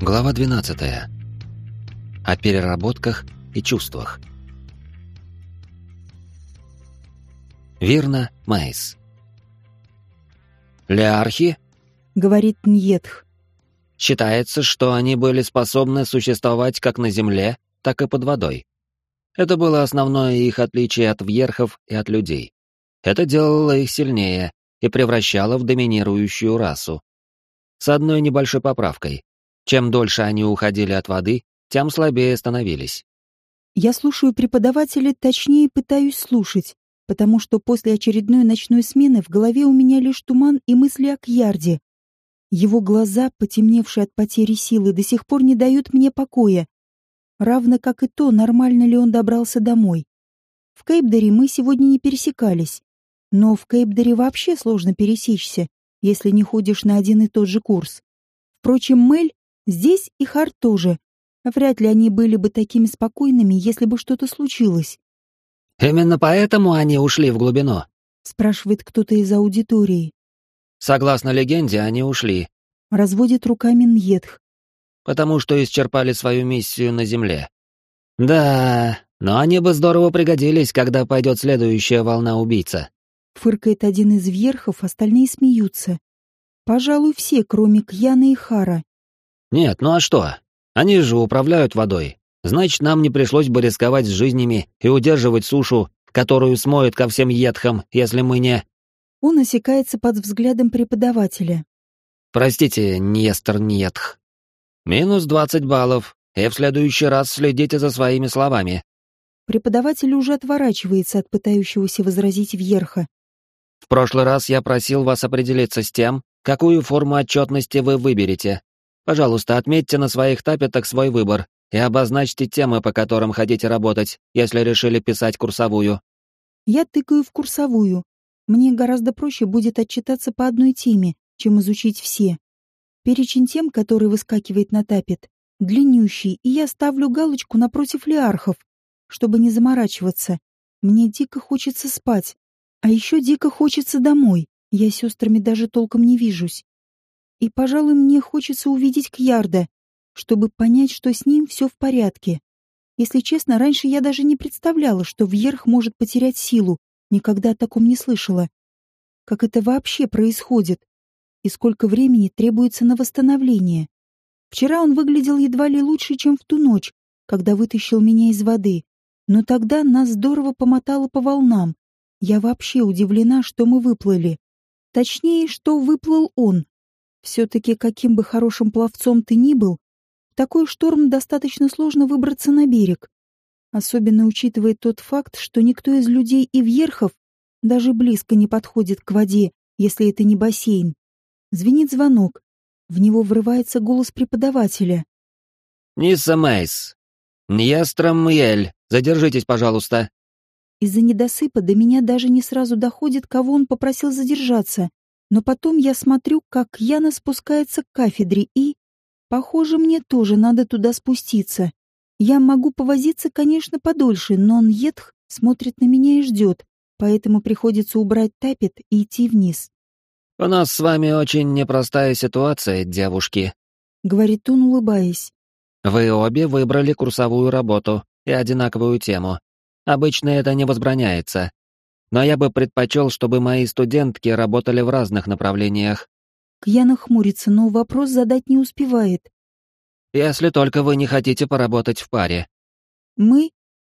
Глава 12. О переработках и чувствах. Верно, Майс. Леархи? Говорит Ньетх. Считается, что они были способны существовать как на Земле, так и под водой. Это было основное их отличие от вьерхов и от людей. Это делало их сильнее и превращало в доминирующую расу. С одной небольшой поправкой. Чем дольше они уходили от воды, тем слабее становились. Я слушаю преподавателя, точнее пытаюсь слушать, потому что после очередной ночной смены в голове у меня лишь туман и мысли о Кьярде. Его глаза, потемневшие от потери силы, до сих пор не дают мне покоя. Равно как и то, нормально ли он добрался домой. В Кейпдере мы сегодня не пересекались. Но в Кейпдере вообще сложно пересечься, если не ходишь на один и тот же курс. Впрочем, Мэль Здесь и Харт тоже. Вряд ли они были бы такими спокойными, если бы что-то случилось. «Именно поэтому они ушли в глубину?» — спрашивает кто-то из аудитории. «Согласно легенде, они ушли». Разводит руками Ньетх. «Потому что исчерпали свою миссию на Земле». «Да, но они бы здорово пригодились, когда пойдет следующая волна убийца». Фыркает один из верхов, остальные смеются. Пожалуй, все, кроме Кьяна и Хара. Нет, ну а что? Они же управляют водой. Значит, нам не пришлось бы рисковать с жизнями и удерживать сушу, которую смоет ко всем едхам, если мы не... Он осекается под взглядом преподавателя. Простите, Нестор Нетх. Минус двадцать баллов, и в следующий раз следите за своими словами. Преподаватель уже отворачивается от пытающегося возразить Вьерха. В прошлый раз я просил вас определиться с тем, какую форму отчетности вы выберете, Пожалуйста, отметьте на своих тапетах свой выбор и обозначьте темы, по которым хотите работать, если решили писать курсовую. Я тыкаю в курсовую. Мне гораздо проще будет отчитаться по одной теме, чем изучить все. Перечень тем, который выскакивает на тапет, длиннющий, и я ставлю галочку напротив лиархов, чтобы не заморачиваться. Мне дико хочется спать. А еще дико хочется домой. Я с сестрами даже толком не вижусь. И, пожалуй, мне хочется увидеть Кьярда, чтобы понять, что с ним все в порядке. Если честно, раньше я даже не представляла, что Вьерх может потерять силу, никогда о таком не слышала. Как это вообще происходит? И сколько времени требуется на восстановление? Вчера он выглядел едва ли лучше, чем в ту ночь, когда вытащил меня из воды. Но тогда нас здорово помотало по волнам. Я вообще удивлена, что мы выплыли. Точнее, что выплыл он. Все-таки, каким бы хорошим пловцом ты ни был, такой шторм достаточно сложно выбраться на берег. Особенно учитывая тот факт, что никто из людей и вьерхов даже близко не подходит к воде, если это не бассейн. Звенит звонок. В него врывается голос преподавателя. «Нисса Мейс! Ньестра Мьель, задержитесь, пожалуйста!» Из-за недосыпа до меня даже не сразу доходит, кого он попросил задержаться. Но потом я смотрю, как Яна спускается к кафедре и... Похоже, мне тоже надо туда спуститься. Я могу повозиться, конечно, подольше, но он едх смотрит на меня и ждет, поэтому приходится убрать тапет и идти вниз. «У нас с вами очень непростая ситуация, девушки», — говорит он, улыбаясь. «Вы обе выбрали курсовую работу и одинаковую тему. Обычно это не возбраняется, но я бы предпочел, чтобы мои студентки работали в разных направлениях. Кьяна хмурится, но вопрос задать не успевает. Если только вы не хотите поработать в паре. Мы?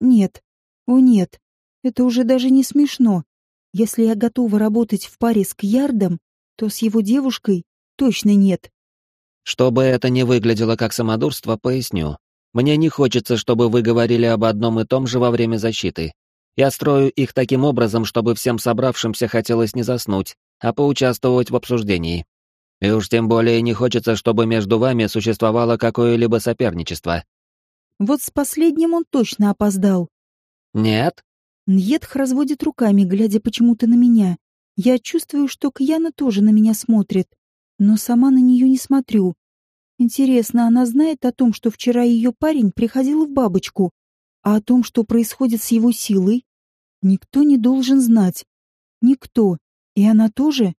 Нет. О нет. Это уже даже не смешно. Если я готова работать в паре с Кьярдом, то с его девушкой точно нет. Чтобы это не выглядело как самодурство, поясню. Мне не хочется, чтобы вы говорили об одном и том же во время защиты. Я строю их таким образом, чтобы всем собравшимся хотелось не заснуть, а поучаствовать в обсуждении. И уж тем более не хочется, чтобы между вами существовало какое-либо соперничество. Вот с последним он точно опоздал. Нет? Ньетх разводит руками, глядя почему-то на меня. Я чувствую, что Кьяна тоже на меня смотрит, но сама на нее не смотрю. Интересно, она знает о том, что вчера ее парень приходил в бабочку, а о том, что происходит с его силой, Никто не должен знать. Никто. И она тоже?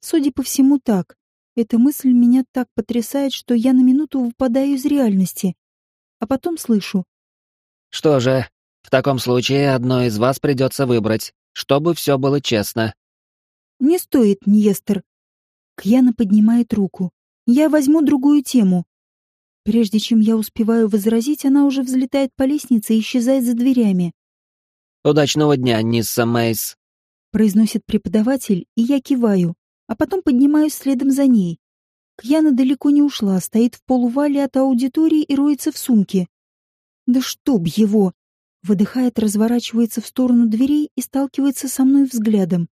Судя по всему, так. Эта мысль меня так потрясает, что я на минуту выпадаю из реальности. А потом слышу. Что же, в таком случае одно из вас придется выбрать, чтобы все было честно. Не стоит, Ньестер. Кьяна поднимает руку. Я возьму другую тему. Прежде чем я успеваю возразить, она уже взлетает по лестнице и исчезает за дверями. «Удачного дня, Нисса Мейс», — произносит преподаватель, и я киваю, а потом поднимаюсь следом за ней. Кьяна далеко не ушла, стоит в полувале от аудитории и роется в сумке. «Да чтоб его!» Выдыхает, разворачивается в сторону дверей и сталкивается со мной взглядом.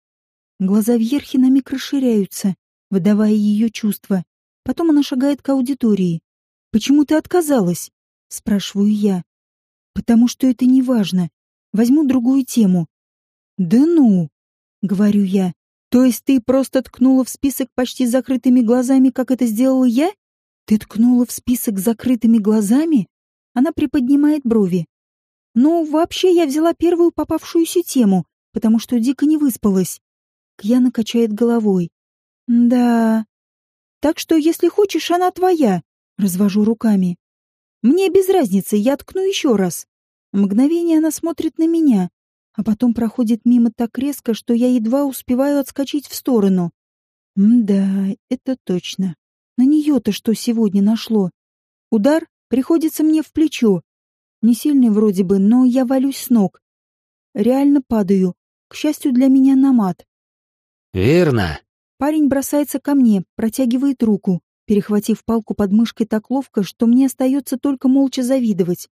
Глаза Вьерхи на миг расширяются, выдавая ее чувства. Потом она шагает к аудитории. «Почему ты отказалась?» — спрашиваю я. «Потому что это не важно. Возьму другую тему». «Да ну!» — говорю я. «То есть ты просто ткнула в список почти закрытыми глазами, как это сделала я? Ты ткнула в список закрытыми глазами?» Она приподнимает брови. «Ну, вообще я взяла первую попавшуюся тему, потому что дико не выспалась». Кьяна качает головой. «Да...» «Так что, если хочешь, она твоя», — развожу руками. «Мне без разницы, я ткну еще раз». Мгновение она смотрит на меня, а потом проходит мимо так резко, что я едва успеваю отскочить в сторону. М-да, это точно. На нее-то что сегодня нашло? Удар приходится мне в плечо. Не сильный вроде бы, но я валюсь с ног. Реально падаю. К счастью для меня на мат. «Верно». Парень бросается ко мне, протягивает руку, перехватив палку под мышкой так ловко, что мне остается только молча завидовать.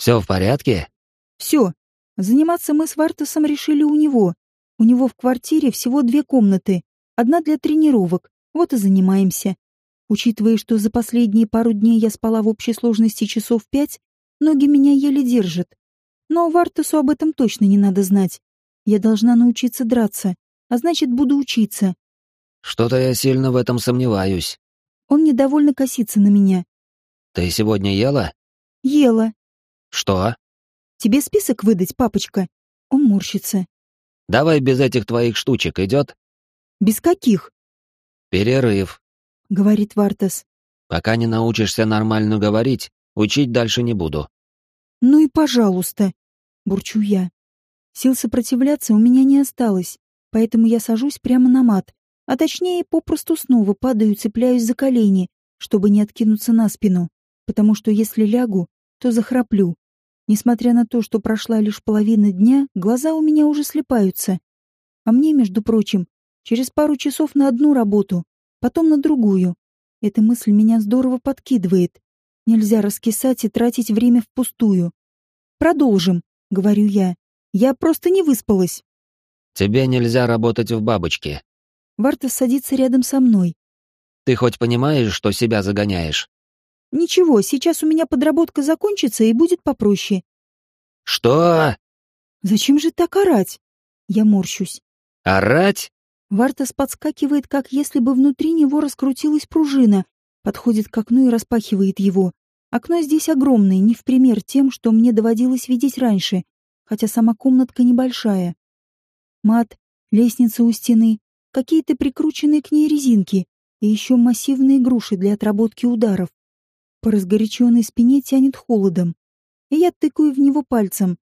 «Все в порядке?» «Все. Заниматься мы с Вартасом решили у него. У него в квартире всего две комнаты. Одна для тренировок. Вот и занимаемся. Учитывая, что за последние пару дней я спала в общей сложности часов пять, ноги меня еле держат. Но Вартасу об этом точно не надо знать. Я должна научиться драться, а значит, буду учиться. Что-то я сильно в этом сомневаюсь. Он недовольно косится на меня. Ты сегодня ела? Ела. Что? Тебе список выдать, папочка? Он морщится. Давай без этих твоих штучек, идет? Без каких? Перерыв, говорит Вартас. Пока не научишься нормально говорить, учить дальше не буду. Ну и пожалуйста, бурчу я. Сил сопротивляться у меня не осталось, поэтому я сажусь прямо на мат, а точнее попросту снова падаю цепляюсь за колени, чтобы не откинуться на спину, потому что если лягу, то захраплю. Несмотря на то, что прошла лишь половина дня, глаза у меня уже слепаются. А мне, между прочим, через пару часов на одну работу, потом на другую. Эта мысль меня здорово подкидывает. Нельзя раскисать и тратить время впустую. «Продолжим», — говорю я. «Я просто не выспалась». «Тебе нельзя работать в бабочке». Варта садится рядом со мной. «Ты хоть понимаешь, что себя загоняешь?» Ничего, сейчас у меня подработка закончится и будет попроще. Что? Зачем же так орать? Я морщусь. Орать? Вартас подскакивает, как если бы внутри него раскрутилась пружина, подходит к окну и распахивает его. Окно здесь огромное, не в пример тем, что мне доводилось видеть раньше, хотя сама комнатка небольшая. Мат, лестница у стены, какие-то прикрученные к ней резинки и еще массивные груши для отработки ударов. По разгоряченной спине тянет холодом. И я тыкаю в него пальцем.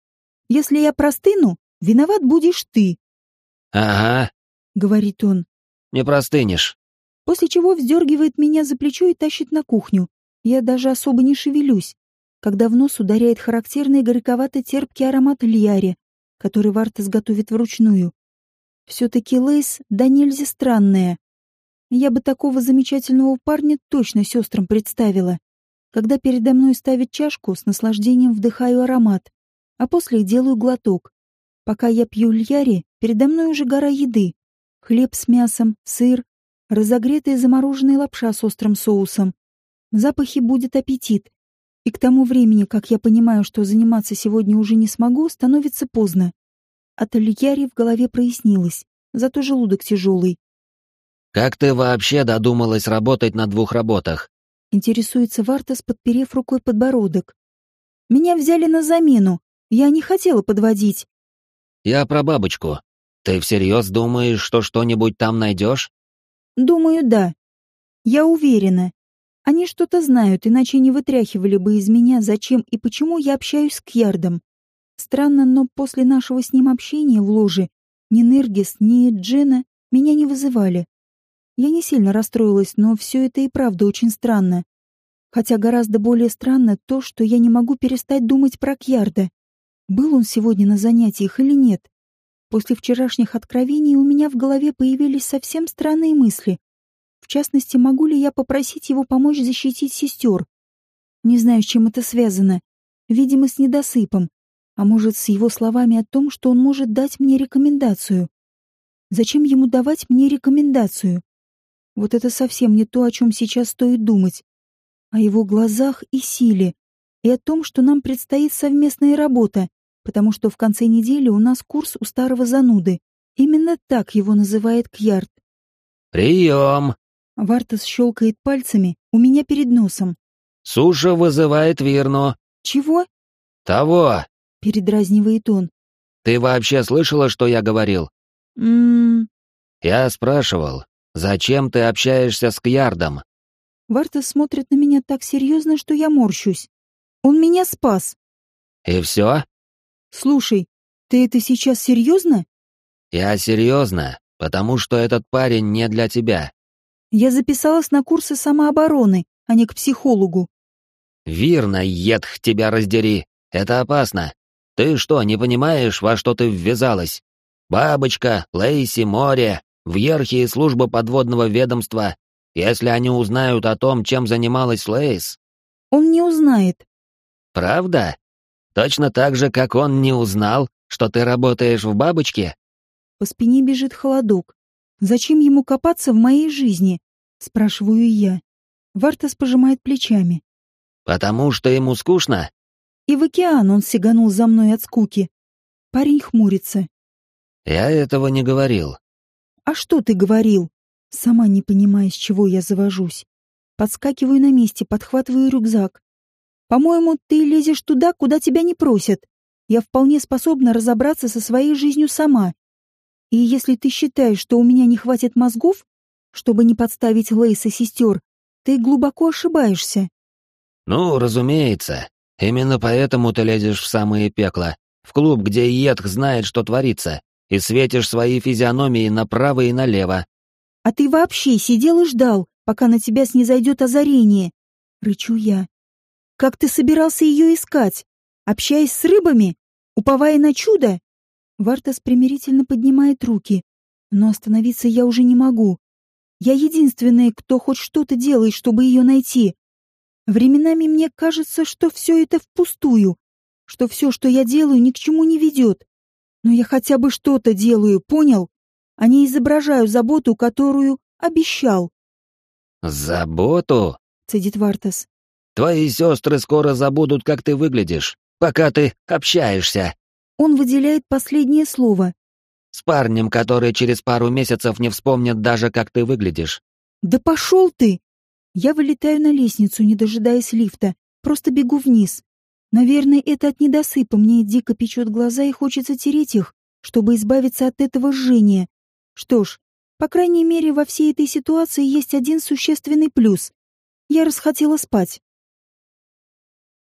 «Если я простыну, виноват будешь ты». «Ага», — говорит он. «Не простынешь». После чего вздергивает меня за плечо и тащит на кухню. Я даже особо не шевелюсь, когда в нос ударяет характерный горьковато-терпкий аромат льяри, который Варт изготовит вручную. Все-таки Лейс донельзя странная. Я бы такого замечательного парня точно сестрам представила. Когда передо мной ставят чашку, с наслаждением вдыхаю аромат, а после делаю глоток. Пока я пью льяри, передо мной уже гора еды. Хлеб с мясом, сыр, разогретая замороженная лапша с острым соусом. В запахе будет аппетит. И к тому времени, как я понимаю, что заниматься сегодня уже не смогу, становится поздно. От льяри в голове прояснилось, зато желудок тяжелый. «Как ты вообще додумалась работать на двух работах?» Интересуется Вартас, подперев рукой подбородок. «Меня взяли на замену. Я не хотела подводить». «Я про бабочку. Ты всерьез думаешь, что что-нибудь там найдешь?» «Думаю, да». Я уверена. Они что-то знают, иначе не вытряхивали бы из меня, зачем и почему я общаюсь с Кьярдом. Странно, но после нашего с ним общения в ложе ни Нергис, ни Джена меня не вызывали. Я не сильно расстроилась, но все это и правда очень странно. Хотя гораздо более странно то, что я не могу перестать думать про Кьярда. Был он сегодня на занятиях или нет? После вчерашних откровений у меня в голове появились совсем странные мысли. В частности, могу ли я попросить его помочь защитить сестер? Не знаю, с чем это связано. Видимо, с недосыпом. А может, с его словами о том, что он может дать мне рекомендацию. Зачем ему давать мне рекомендацию? Вот это совсем не то, о чем сейчас стоит думать. О его глазах и силе, и о том, что нам предстоит совместная работа, потому что в конце недели у нас курс у старого зануды. Именно так его называет Кьярд. «Прием!» Вартас щелкает пальцами у меня перед носом. «Суша вызывает Вирну». «Чего?» «Того!» — передразнивает он. «Ты вообще слышала, что я говорил?» «Ммм...» «Я спрашивал, зачем ты общаешься с Кьярдом?» Вартас смотрит на меня так серьезно, что я морщусь. Он меня спас. «И все?» Слушай, ты это сейчас серьезно? Я серьезно, потому что этот парень не для тебя. Я записалась на курсы самообороны, а не к психологу. Вирно, едх, тебя раздери. Это опасно. Ты что, не понимаешь, во что ты ввязалась? Бабочка, Лейси, море, вьерхи и служба подводного ведомства. Если они узнают о том, чем занималась Лейс... Он не узнает. Правда? Точно так же, как он не узнал, что ты работаешь в бабочке? По спине бежит холодок. Зачем ему копаться в моей жизни? Спрашиваю я. Вартас пожимает плечами. Потому что ему скучно? И в океан он сиганул за мной от скуки. Парень хмурится. Я этого не говорил. А что ты говорил? Сама не понимая, с чего я завожусь. Подскакиваю на месте, подхватываю рюкзак. По-моему, ты лезешь туда, куда тебя не просят. Я вполне способна разобраться со своей жизнью сама. И если ты считаешь, что у меня не хватит мозгов, чтобы не подставить Лейс и сестер, ты глубоко ошибаешься. Ну, разумеется. Именно поэтому ты лезешь в самые пекла. В клуб, где Едх знает, что творится, и светишь свои физиономии направо и налево. А ты вообще сидел и ждал, пока на тебя снизойдет озарение. Рычу я. Как ты собирался ее искать? Общаясь с рыбами? Уповая на чудо? Вартас примирительно поднимает руки. Но остановиться я уже не могу. Я единственная, кто хоть что-то делает, чтобы ее найти. Временами мне кажется, что все это впустую, что все, что я делаю, ни к чему не ведет. Но я хотя бы что-то делаю, понял? А не изображаю заботу, которую обещал. «Заботу?» — цедит Вартас. Твои сестры скоро забудут, как ты выглядишь, пока ты общаешься. Он выделяет последнее слово. С парнем, который через пару месяцев не вспомнит даже, как ты выглядишь. Да пошел ты! Я вылетаю на лестницу, не дожидаясь лифта. Просто бегу вниз. Наверное, это от недосыпа. Мне дико печет глаза и хочется тереть их, чтобы избавиться от этого жжения. Что ж, по крайней мере, во всей этой ситуации есть один существенный плюс. Я расхотела спать.